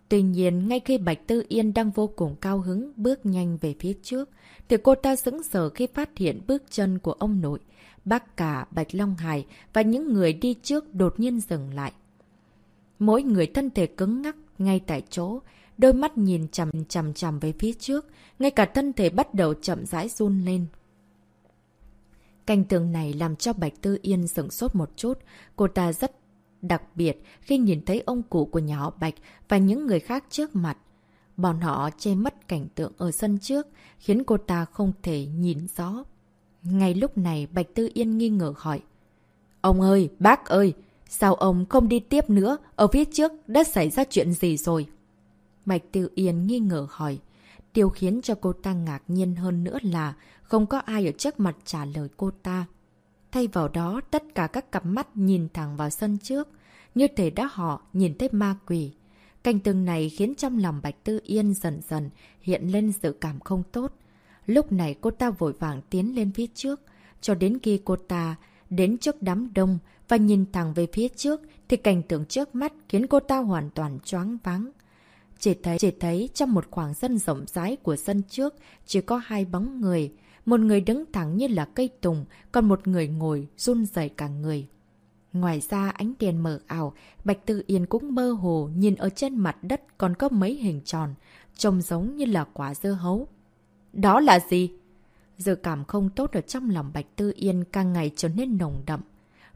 Tuy nhiên, ngay khi Bạch Tư Yên đang vô cùng cao hứng bước nhanh về phía trước, thì cô ta sững sờ khi phát hiện bước chân của ông nội, bác cả Bạch Long Hải và những người đi trước đột nhiên dừng lại. Mỗi người thân thể cứng ngắc ngay tại chỗ, đôi mắt nhìn chằm chằm chằm về phía trước, ngay cả thân thể bắt đầu chậm rãi run lên. Cảnh tượng này làm cho Bạch Tư Yên sửng sốt một chút, cô ta rất đặc biệt khi nhìn thấy ông cụ của nhà họ Bạch và những người khác trước mặt. Bọn họ che mất cảnh tượng ở sân trước, khiến cô ta không thể nhìn rõ. Ngay lúc này Bạch Tư Yên nghi ngờ hỏi. Ông ơi, bác ơi, sao ông không đi tiếp nữa? Ở phía trước đã xảy ra chuyện gì rồi? Bạch Tư Yên nghi ngờ hỏi. Điều khiến cho cô ta ngạc nhiên hơn nữa là không có ai ở trước mặt trả lời cô ta. Thay vào đó, tất cả các cặp mắt nhìn thẳng vào sân trước, như thể đã họ nhìn thấy ma quỷ. Cảnh tượng này khiến trong lòng Bạch Tư Yên dần dần hiện lên sự cảm không tốt. Lúc này cô ta vội vàng tiến lên phía trước, cho đến khi cô ta đến trước đám đông và nhìn thẳng về phía trước thì cảnh tượng trước mắt khiến cô ta hoàn toàn choáng váng. Chỉ thấy, chỉ thấy trong một khoảng sân rộng rãi của sân trước chỉ có hai bóng người. Một người đứng thẳng như là cây tùng, còn một người ngồi run rẩy cả người. Ngoài ra ánh đèn mờ ảo, Bạch Tư Yên cũng mơ hồ nhìn ở trên mặt đất còn có mấy hình tròn, trông giống như là quả dưa hấu. Đó là gì? Dự cảm không tốt ở trong lòng Bạch Tư Yên càng ngày trở nên nồng đậm.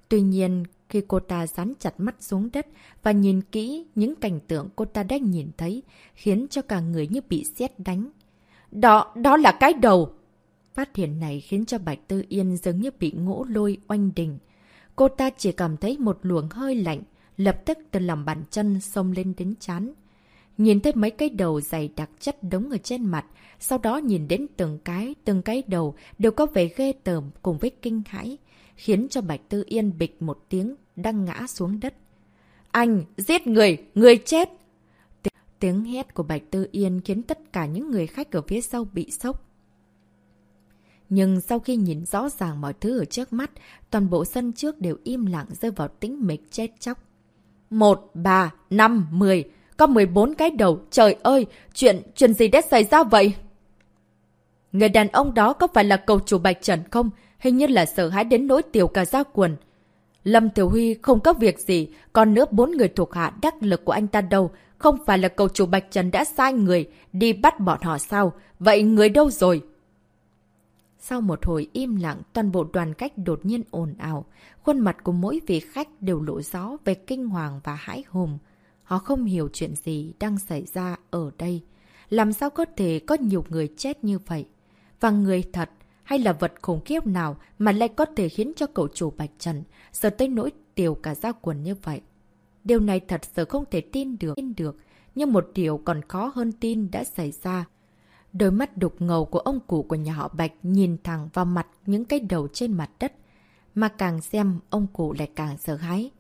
Tuy nhiên, khi cô ta dán chặt mắt xuống đất và nhìn kỹ những cảnh tượng cô ta đang nhìn thấy, khiến cho cả người như bị sét đánh. Đó, đó là cái đầu! Phát hiện này khiến cho Bạch Tư Yên giống như bị ngỗ lôi oanh đình. Cô ta chỉ cảm thấy một luồng hơi lạnh, lập tức từ lòng bàn chân xông lên đến chán. Nhìn thấy mấy cái đầu dày đặc chất đống ở trên mặt, sau đó nhìn đến từng cái, từng cái đầu đều có vẻ ghê tởm cùng với kinh hãi, khiến cho Bạch Tư Yên bịch một tiếng đang ngã xuống đất. Anh, giết người, người chết! Tiếng hét của Bạch Tư Yên khiến tất cả những người khách ở phía sau bị sốc. Nhưng sau khi nhìn rõ ràng mọi thứ ở trước mắt, toàn bộ sân trước đều im lặng rơi vào tĩnh mịch chết chóc. Một, ba, năm, mười, có 14 cái đầu, trời ơi, chuyện, chuyện gì đã xảy ra vậy? Người đàn ông đó có phải là cầu chủ Bạch Trần không? Hình như là sợ hãi đến nỗi tiểu cả ra quần. Lâm Tiểu Huy không có việc gì, còn nữa bốn người thuộc hạ đắc lực của anh ta đâu. Không phải là cầu chủ Bạch Trần đã sai người đi bắt bọn họ sao? Vậy người đâu rồi? Sau một hồi im lặng, toàn bộ đoàn khách đột nhiên ồn ào. Khuôn mặt của mỗi vị khách đều lộ rõ về kinh hoàng và hãi hùng. Họ không hiểu chuyện gì đang xảy ra ở đây. Làm sao có thể có nhiều người chết như vậy? Và người thật hay là vật khủng khiếp nào mà lại có thể khiến cho cậu chủ Bạch Trần sợ tới nỗi tiểu cả gia quần như vậy? Điều này thật sự không thể tin được, tin được. Nhưng một điều còn khó hơn tin đã xảy ra. Đôi mắt đục ngầu của ông cụ của nhà họ Bạch nhìn thẳng vào mặt những cái đầu trên mặt đất. Mà càng xem, ông cụ lại càng sợ hãi.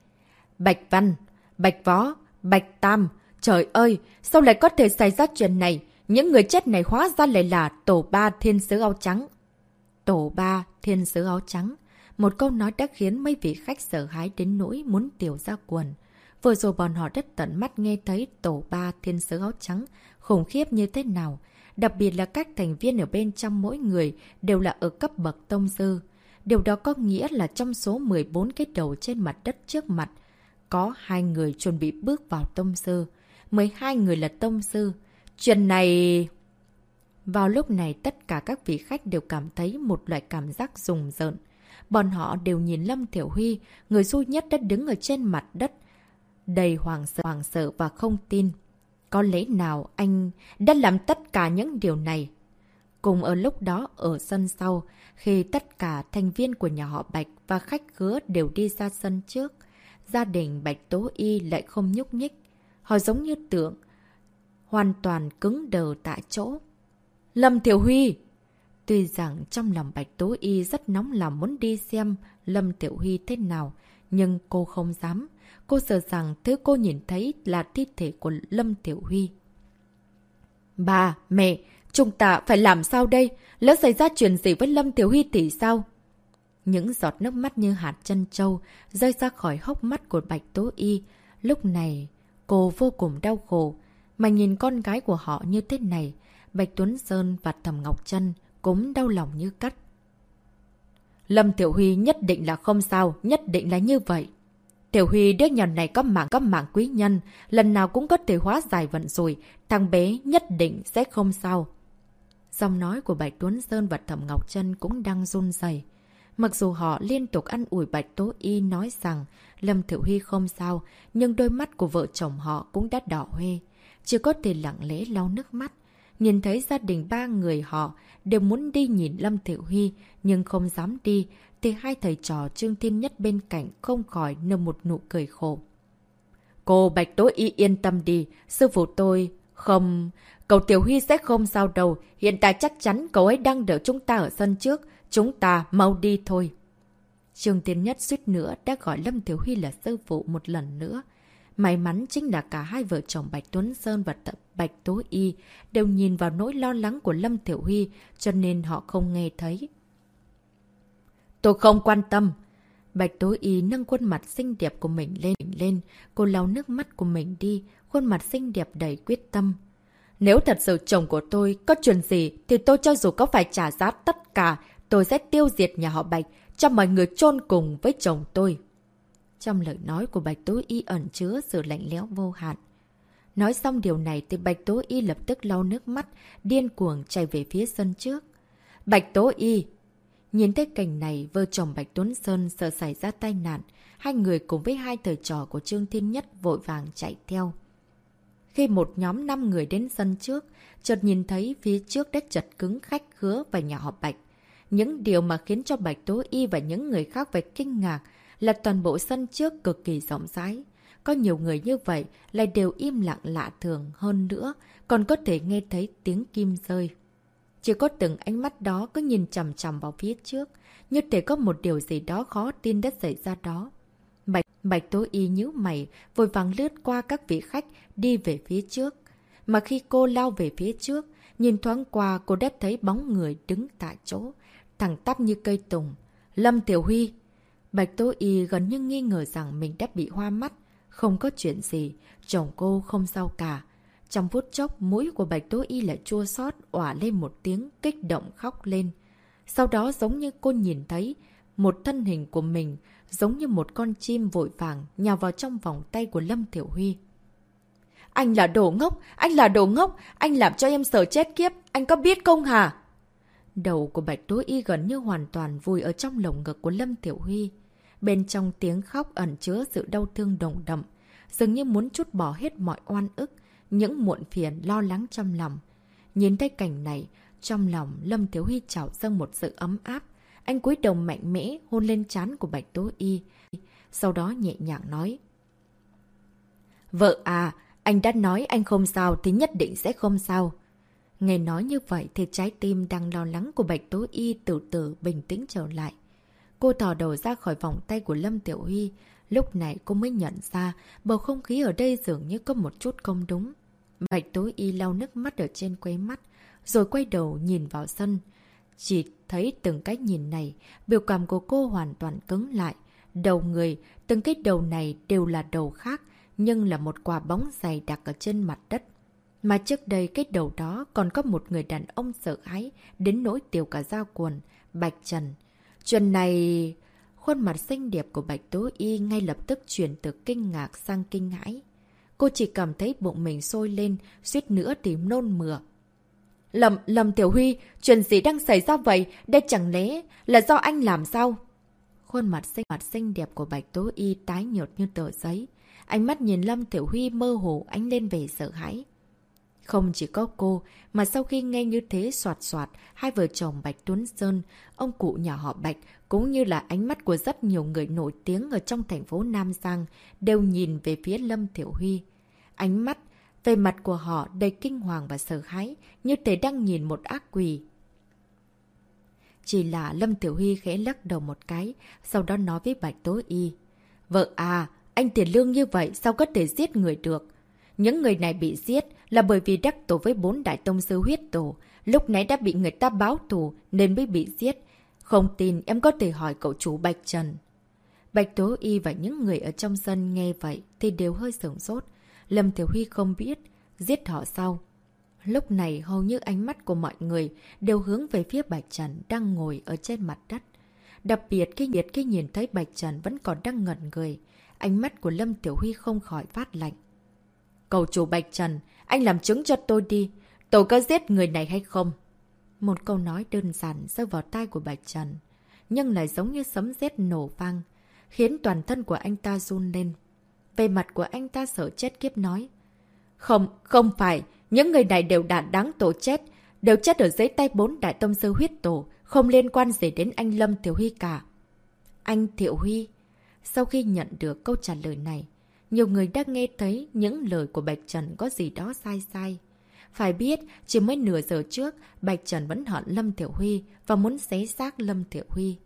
Bạch Văn, Bạch Võ, Bạch Tam, trời ơi, sao lại có thể xảy ra chuyện này? Những người chết này hóa ra lại là tổ ba thiên sứ áo trắng. Tổ ba, thiên sứ áo trắng. Một câu nói đã khiến mấy vị khách sợ hãi đến nỗi muốn tiểu ra quần. Vừa rồi bọn họ rất tận mắt nghe thấy tổ ba thiên sứ áo trắng khủng khiếp như thế nào. Đặc biệt là các thành viên ở bên trong mỗi người đều là ở cấp bậc tông sư. Điều đó có nghĩa là trong số 14 cái đầu trên mặt đất trước mặt, có hai người chuẩn bị bước vào tông sư. 12 người là tông sư. Chuyện này... Vào lúc này tất cả các vị khách đều cảm thấy một loại cảm giác rùng rợn. Bọn họ đều nhìn Lâm Thiểu Huy, người duy nhất đã đứng ở trên mặt đất, đầy hoàng sợ, hoàng sợ và không tin. Có lẽ nào anh đã làm tất cả những điều này? Cùng ở lúc đó ở sân sau, khi tất cả thành viên của nhà họ Bạch và khách khứa đều đi ra sân trước, gia đình Bạch Tố Y lại không nhúc nhích. Họ giống như tượng, hoàn toàn cứng đờ tại chỗ. Lâm Thiểu Huy! Tuy rằng trong lòng Bạch Tố Y rất nóng lòng muốn đi xem Lâm Tiểu Huy thế nào, nhưng cô không dám. Cô sợ rằng thứ cô nhìn thấy là thi thể của Lâm Tiểu Huy. Bà, mẹ, chúng ta phải làm sao đây? Lỡ xảy ra chuyện gì với Lâm Tiểu Huy thì sao? Những giọt nước mắt như hạt chân trâu rơi ra khỏi hốc mắt của Bạch Tố Y. Lúc này, cô vô cùng đau khổ. Mà nhìn con gái của họ như thế này, Bạch Tuấn Sơn và Thầm Ngọc Trân cũng đau lòng như cắt. Lâm Tiểu Huy nhất định là không sao, nhất định là như vậy. Tiểu Huy đứa nhỏ này có mạng có mạng quý nhân, lần nào cũng có thể hóa giải vận rồi, thằng bé nhất định sẽ không sao. Dòng nói của Bạch Tuấn Sơn và Thẩm Ngọc Trân cũng đang run dày. Mặc dù họ liên tục ăn ủi Bạch Tố Y nói rằng Lâm Thiểu Huy không sao, nhưng đôi mắt của vợ chồng họ cũng đã đỏ hoe. Chỉ có thể lặng lẽ lau nước mắt. Nhìn thấy gia đình ba người họ đều muốn đi nhìn Lâm Thiệu Huy, nhưng không dám đi, thì hai thầy trò Trương Thiên Nhất bên cạnh không khỏi nở một nụ cười khổ. Cô Bạch Tố Y yên tâm đi, sư phụ tôi không... Cậu Tiểu Huy sẽ không sao đâu, hiện tại chắc chắn cậu ấy đang đợi chúng ta ở sân trước, chúng ta mau đi thôi. Trương Thiên Nhất suýt nữa đã gọi Lâm Tiểu Huy là sư phụ một lần nữa. May mắn chính là cả hai vợ chồng Bạch Tuấn Sơn và Bạch Tố Y đều nhìn vào nỗi lo lắng của Lâm Tiểu Huy cho nên họ không nghe thấy. Tôi không quan tâm. Bạch Tố Y nâng khuôn mặt xinh đẹp của mình lên. lên. Cô lau nước mắt của mình đi, khuôn mặt xinh đẹp đầy quyết tâm. Nếu thật sự chồng của tôi có chuyện gì thì tôi cho dù có phải trả giá tất cả, tôi sẽ tiêu diệt nhà họ Bạch cho mọi người chôn cùng với chồng tôi. Trong lời nói của Bạch Tố Y ẩn chứa sự lạnh lẽo vô hạn. Nói xong điều này thì Bạch Tố Y lập tức lau nước mắt, điên cuồng chạy về phía sân trước. Bạch Tố Y! Nhìn thấy cảnh này, vợ chồng Bạch Tuấn Sơn sợ xảy ra tai nạn. Hai người cùng với hai thầy trò của Trương Thiên Nhất vội vàng chạy theo. Khi một nhóm 5 người đến sân trước, chợt nhìn thấy phía trước đất chật cứng khách khứa và nhà họ Bạch. Những điều mà khiến cho Bạch Tố Y và những người khác phải kinh ngạc là toàn bộ sân trước cực kỳ rộng rãi. Có nhiều người như vậy lại đều im lặng lạ thường hơn nữa, còn có thể nghe thấy tiếng kim rơi. Chỉ có từng ánh mắt đó cứ nhìn chầm chầm vào phía trước, như thể có một điều gì đó khó tin đã xảy ra đó. Bạch, Bạch tối Y nhíu mày, vội vàng lướt qua các vị khách đi về phía trước. Mà khi cô lao về phía trước, nhìn thoáng qua cô đã thấy bóng người đứng tại chỗ, thẳng tắp như cây tùng. Lâm Tiểu Huy! Bạch Tố Y gần như nghi ngờ rằng mình đã bị hoa mắt. Không có chuyện gì, chồng cô không sao cả. Trong phút chốc, mũi của Bạch Tố Y lại chua xót ỏa lên một tiếng, kích động khóc lên. Sau đó giống như cô nhìn thấy một thân hình của mình, giống như một con chim vội vàng nhào vào trong vòng tay của Lâm Thiểu Huy. Anh là đồ ngốc, anh là đồ ngốc, anh làm cho em sợ chết kiếp, anh có biết không hả? Đầu của Bạch Tố Y gần như hoàn toàn vùi ở trong lồng ngực của Lâm Tiểu Huy. Bên trong tiếng khóc ẩn chứa sự đau thương đồng đậm, dường như muốn chút bỏ hết mọi oan ức, những muộn phiền lo lắng trong lòng. Nhìn thấy cảnh này, trong lòng Lâm Thiếu Huy trào dâng một sự ấm áp. Anh cúi đầu mạnh mẽ hôn lên trán của Bạch Tố Y. Sau đó nhẹ nhàng nói. Vợ à, anh đã nói anh không sao thì nhất định sẽ không sao. Nghe nói như vậy thì trái tim đang lo lắng của Bạch Tố Y từ từ bình tĩnh trở lại. Cô thò đầu ra khỏi vòng tay của Lâm Tiểu Huy. Lúc này cô mới nhận ra bầu không khí ở đây dường như có một chút không đúng. Bạch tối Y lau nước mắt ở trên quấy mắt, rồi quay đầu nhìn vào sân. Chỉ thấy từng cái nhìn này, biểu cảm của cô hoàn toàn cứng lại. Đầu người, từng cái đầu này đều là đầu khác, nhưng là một quả bóng dày đặt ở trên mặt đất. Mà trước đây cái đầu đó còn có một người đàn ông sợ hãi đến nỗi tiểu cả da quần, Bạch Trần. Chuyện này... Khuôn mặt xinh đẹp của Bạch Tố Y ngay lập tức chuyển từ kinh ngạc sang kinh hãi. Cô chỉ cảm thấy bụng mình sôi lên, suýt nữa thì nôn mửa. Lầm, lầm Tiểu Huy, chuyện gì đang xảy ra vậy? Đây chẳng lẽ là do anh làm sao? Khuôn mặt xinh, mặt xinh đẹp của Bạch Tố Y tái nhợt như tờ giấy. Ánh mắt nhìn Lâm Tiểu Huy mơ hồ ánh lên về sợ hãi. Không chỉ có cô, mà sau khi nghe như thế soạt soạt, hai vợ chồng Bạch Tuấn Sơn, ông cụ nhà họ Bạch, cũng như là ánh mắt của rất nhiều người nổi tiếng ở trong thành phố Nam Giang, đều nhìn về phía Lâm Tiểu Huy. Ánh mắt, về mặt của họ đầy kinh hoàng và sợ hãi, như thể đang nhìn một ác quỷ. Chỉ là Lâm Tiểu Huy khẽ lắc đầu một cái, sau đó nói với Bạch Tố Y. Vợ à, anh tiền lương như vậy sao có thể giết người được? Những người này bị giết là bởi vì đắc tổ với bốn đại tông sư huyết tổ. Lúc nãy đã bị người ta báo thù nên mới bị giết. Không tin em có thể hỏi cậu chủ Bạch Trần. Bạch Tố Y và những người ở trong sân nghe vậy thì đều hơi sửng sốt. Lâm Tiểu Huy không biết, giết họ sau. Lúc này hầu như ánh mắt của mọi người đều hướng về phía Bạch Trần đang ngồi ở trên mặt đất. Đặc biệt khi nhiệt khi nhìn thấy Bạch Trần vẫn còn đang ngẩn người, ánh mắt của Lâm Tiểu Huy không khỏi phát lạnh. Cầu chủ Bạch Trần, anh làm chứng cho tôi đi. Tôi có giết người này hay không? Một câu nói đơn giản rơi vào tai của Bạch Trần. Nhưng lại giống như sấm rét nổ vang. Khiến toàn thân của anh ta run lên. Về mặt của anh ta sợ chết kiếp nói. Không, không phải. Những người này đều đã đáng tổ chết. Đều chết ở dưới tay bốn đại tông sư huyết tổ. Không liên quan gì đến anh Lâm Thiểu Huy cả. Anh Thiệu Huy. Sau khi nhận được câu trả lời này, nhiều người đã nghe thấy những lời của Bạch Trần có gì đó sai sai. Phải biết, chỉ mới nửa giờ trước, Bạch Trần vẫn hận Lâm Tiểu Huy và muốn xé xác Lâm Tiểu Huy.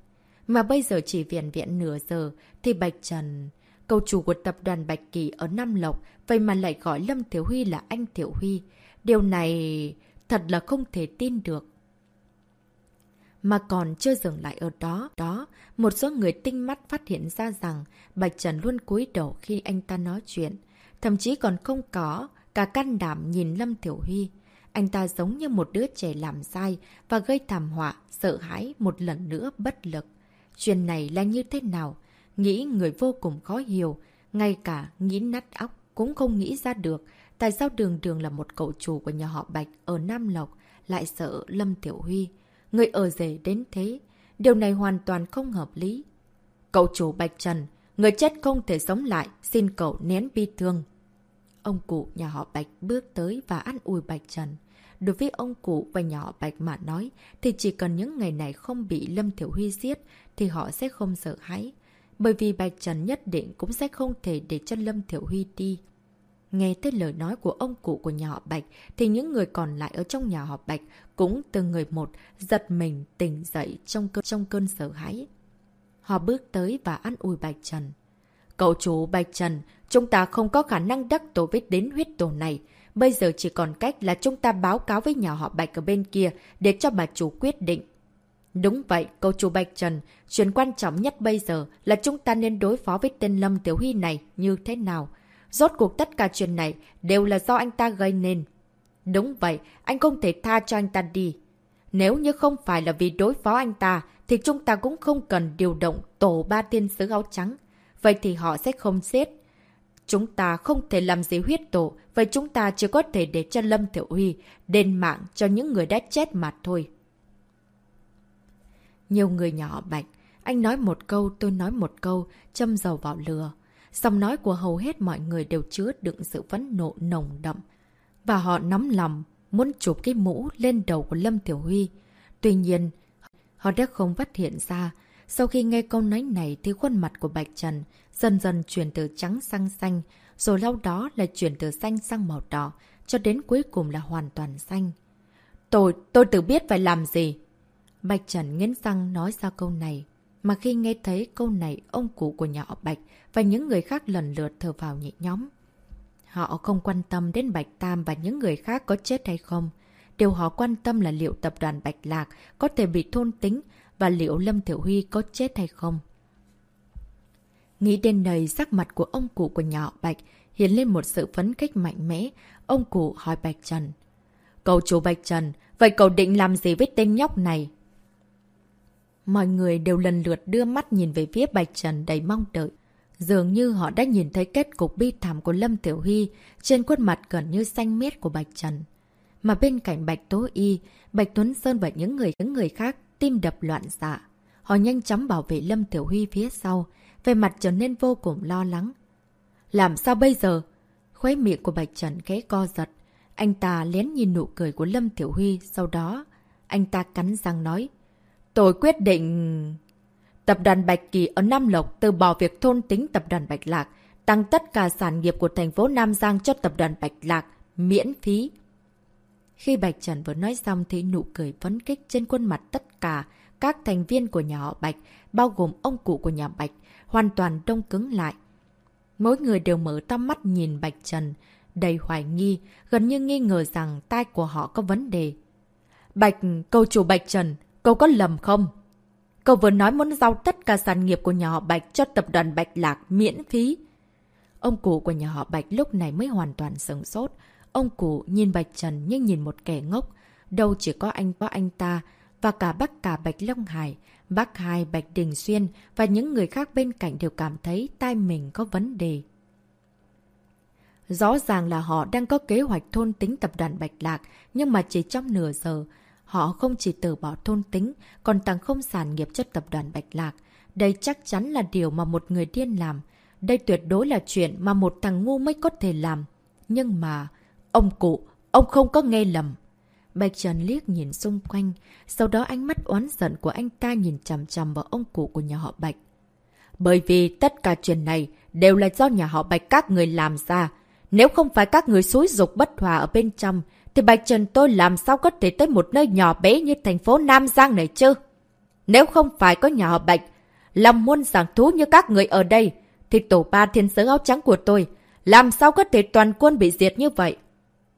Mà bây giờ chỉ viện viện nửa giờ, thì Bạch Trần... Cầu chủ của tập đoàn Bạch Kỳ ở Nam Lộc, vậy mà lại gọi Lâm Tiểu Huy là anh Tiểu Huy. Điều này thật là không thể tin được. Mà còn chưa dừng lại ở đó, đó, một số người tinh mắt phát hiện ra rằng Bạch Trần luôn cúi đầu khi anh ta nói chuyện. Thậm chí còn không có cả can đảm nhìn Lâm Tiểu Huy. Anh ta giống như một đứa trẻ làm sai và gây thảm họa, sợ hãi một lần nữa bất lực. Chuyện này là như thế nào? Nghĩ người vô cùng khó hiểu. Ngay cả nghĩ nát óc cũng không nghĩ ra được. Tại sao đường đường là một cậu chủ của nhà họ Bạch ở Nam Lộc lại sợ Lâm Tiểu Huy? Người ở rể đến thế. Điều này hoàn toàn không hợp lý. Cậu chủ Bạch Trần, người chết không thể sống lại, xin cậu nén bi thương. Ông cụ nhà họ Bạch bước tới và ăn ủi Bạch Trần. Đối với ông cụ và nhà họ Bạch mà nói, thì chỉ cần những ngày này không bị Lâm Thiểu Huy giết, thì họ sẽ không sợ hãi. Bởi vì Bạch Trần nhất định cũng sẽ không thể để cho Lâm Thiểu Huy đi. Nghe tới lời nói của ông cụ của nhà họ Bạch, thì những người còn lại ở trong nhà họ Bạch cũng từng người một giật mình tỉnh dậy trong cơn, trong cơn sợ hãi. Họ bước tới và ăn ủi Bạch Trần. Cậu chủ Bạch Trần, chúng ta không có khả năng đắc tổ với đến huyết tổ này. Bây giờ chỉ còn cách là chúng ta báo cáo với nhà họ Bạch ở bên kia để cho bà chủ quyết định. Đúng vậy, cậu chủ Bạch Trần, chuyện quan trọng nhất bây giờ là chúng ta nên đối phó với tên Lâm Tiểu Huy này như thế nào. Rốt cuộc tất cả chuyện này đều là do anh ta gây nên. Đúng vậy, anh không thể tha cho anh ta đi. Nếu như không phải là vì đối phó anh ta, thì chúng ta cũng không cần điều động tổ ba tiên sứ áo trắng. Vậy thì họ sẽ không giết. Chúng ta không thể làm gì huyết tổ, vậy chúng ta chỉ có thể để cho Lâm Tiểu Huy đền mạng cho những người đã chết mà thôi. Nhiều người nhỏ bạch, anh nói một câu, tôi nói một câu, châm dầu vào lừa. Dòng nói của hầu hết mọi người đều chứa đựng sự phẫn nộ nồng đậm. Và họ nóng lòng, muốn chụp cái mũ lên đầu của Lâm Tiểu Huy. Tuy nhiên, họ đã không phát hiện ra. Sau khi nghe câu nói này thì khuôn mặt của Bạch Trần dần dần chuyển từ trắng sang xanh, rồi lâu đó lại chuyển từ xanh sang màu đỏ, cho đến cuối cùng là hoàn toàn xanh. Tôi, tôi tự biết phải làm gì. Bạch Trần nghiến răng nói ra câu này. Mà khi nghe thấy câu này, ông cụ của nhà họ Bạch và những người khác lần lượt thở vào nhẹ nhóm. Họ không quan tâm đến Bạch Tam và những người khác có chết hay không. điều họ quan tâm là liệu tập đoàn Bạch Lạc có thể bị thôn tính và liệu Lâm Thiểu Huy có chết hay không. Nghĩ đến đây, sắc mặt của ông cụ của nhỏ Bạch hiện lên một sự phấn khích mạnh mẽ. Ông cụ hỏi Bạch Trần. Cậu chủ Bạch Trần, vậy cậu định làm gì với tên nhóc này? Mọi người đều lần lượt đưa mắt nhìn về phía Bạch Trần đầy mong đợi. Dường như họ đã nhìn thấy kết cục bi thảm của Lâm Tiểu Huy trên khuôn mặt gần như xanh mét của Bạch Trần. Mà bên cạnh Bạch Tố Y, Bạch Tuấn Sơn và những người những người khác tim đập loạn dạ. Họ nhanh chóng bảo vệ Lâm Tiểu Huy phía sau, về mặt trở nên vô cùng lo lắng. Làm sao bây giờ? Khuế miệng của Bạch Trần khẽ co giật. Anh ta lén nhìn nụ cười của Lâm Tiểu Huy, sau đó anh ta cắn răng nói. Tôi quyết định... Tập đoàn Bạch Kỳ ở Nam Lộc từ bỏ việc thôn tính tập đoàn Bạch Lạc, tăng tất cả sản nghiệp của thành phố Nam Giang cho tập đoàn Bạch Lạc, miễn phí. Khi Bạch Trần vừa nói xong thì nụ cười phấn kích trên khuôn mặt tất cả các thành viên của nhà họ Bạch, bao gồm ông cụ của nhà Bạch, hoàn toàn đông cứng lại. Mỗi người đều mở to mắt nhìn Bạch Trần, đầy hoài nghi, gần như nghi ngờ rằng tai của họ có vấn đề. Bạch, câu chủ Bạch Trần, cậu có lầm không? Cậu vừa nói muốn giao tất cả sản nghiệp của nhà họ Bạch cho tập đoàn Bạch Lạc miễn phí. Ông cụ của nhà họ Bạch lúc này mới hoàn toàn sừng sốt. Ông cụ nhìn Bạch Trần như nhìn một kẻ ngốc. Đâu chỉ có anh có anh ta và cả bác cả Bạch Long Hải, bác Hai Bạch Đình Xuyên và những người khác bên cạnh đều cảm thấy tai mình có vấn đề. Rõ ràng là họ đang có kế hoạch thôn tính tập đoàn Bạch Lạc, nhưng mà chỉ trong nửa giờ, họ không chỉ từ bỏ thôn tính, còn tăng không sản nghiệp cho tập đoàn Bạch Lạc. Đây chắc chắn là điều mà một người điên làm. Đây tuyệt đối là chuyện mà một thằng ngu mới có thể làm. Nhưng mà, ông cụ, ông không có nghe lầm. Bạch Trần liếc nhìn xung quanh, sau đó ánh mắt oán giận của anh ta nhìn chằm chằm vào ông cụ của nhà họ Bạch. Bởi vì tất cả chuyện này đều là do nhà họ Bạch các người làm ra. Nếu không phải các người xúi dục bất hòa ở bên trong, thì Bạch Trần tôi làm sao có thể tới một nơi nhỏ bé như thành phố Nam Giang này chứ? Nếu không phải có nhà họ Bạch, lòng muôn giảng thú như các người ở đây, thì tổ ba thiên sứ áo trắng của tôi làm sao có thể toàn quân bị diệt như vậy?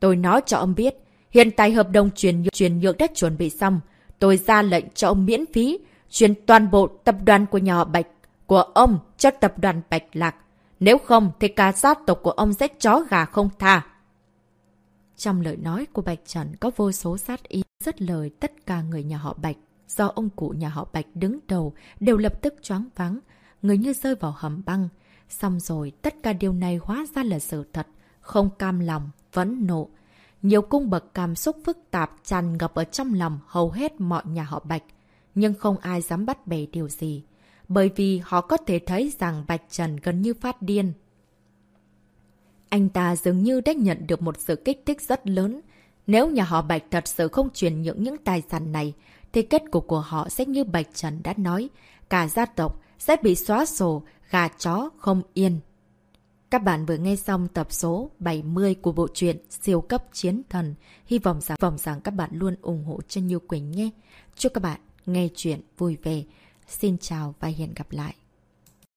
Tôi nói cho ông biết, hiện tại hợp đồng chuyển nhượng, chuyển nhượng đã chuẩn bị xong. Tôi ra lệnh cho ông miễn phí, chuyển toàn bộ tập đoàn của nhà họ Bạch của ông cho tập đoàn Bạch Lạc. Nếu không thì cả gia tộc của ông sẽ chó gà không tha. Trong lời nói của Bạch Trần có vô số sát ý rất lời tất cả người nhà họ Bạch. Do ông cụ nhà họ Bạch đứng đầu đều lập tức choáng vắng, người như rơi vào hầm băng. Xong rồi tất cả điều này hóa ra là sự thật, không cam lòng, vẫn nộ. Nhiều cung bậc cảm xúc phức tạp tràn ngập ở trong lòng hầu hết mọi nhà họ Bạch. Nhưng không ai dám bắt bẻ điều gì. Bởi vì họ có thể thấy rằng Bạch Trần gần như phát điên. Anh ta dường như đã nhận được một sự kích thích rất lớn. Nếu nhà họ Bạch thật sự không chuyển nhượng những tài sản này, thì kết cục của họ sẽ như Bạch Trần đã nói, cả gia tộc sẽ bị xóa sổ, gà chó không yên. Các bạn vừa nghe xong tập số 70 của bộ truyện Siêu cấp chiến thần. Hy vọng rằng, vọng rằng các bạn luôn ủng hộ cho Như Quỳnh nhé. Chúc các bạn nghe chuyện vui vẻ. Xin chào và hẹn gặp lại.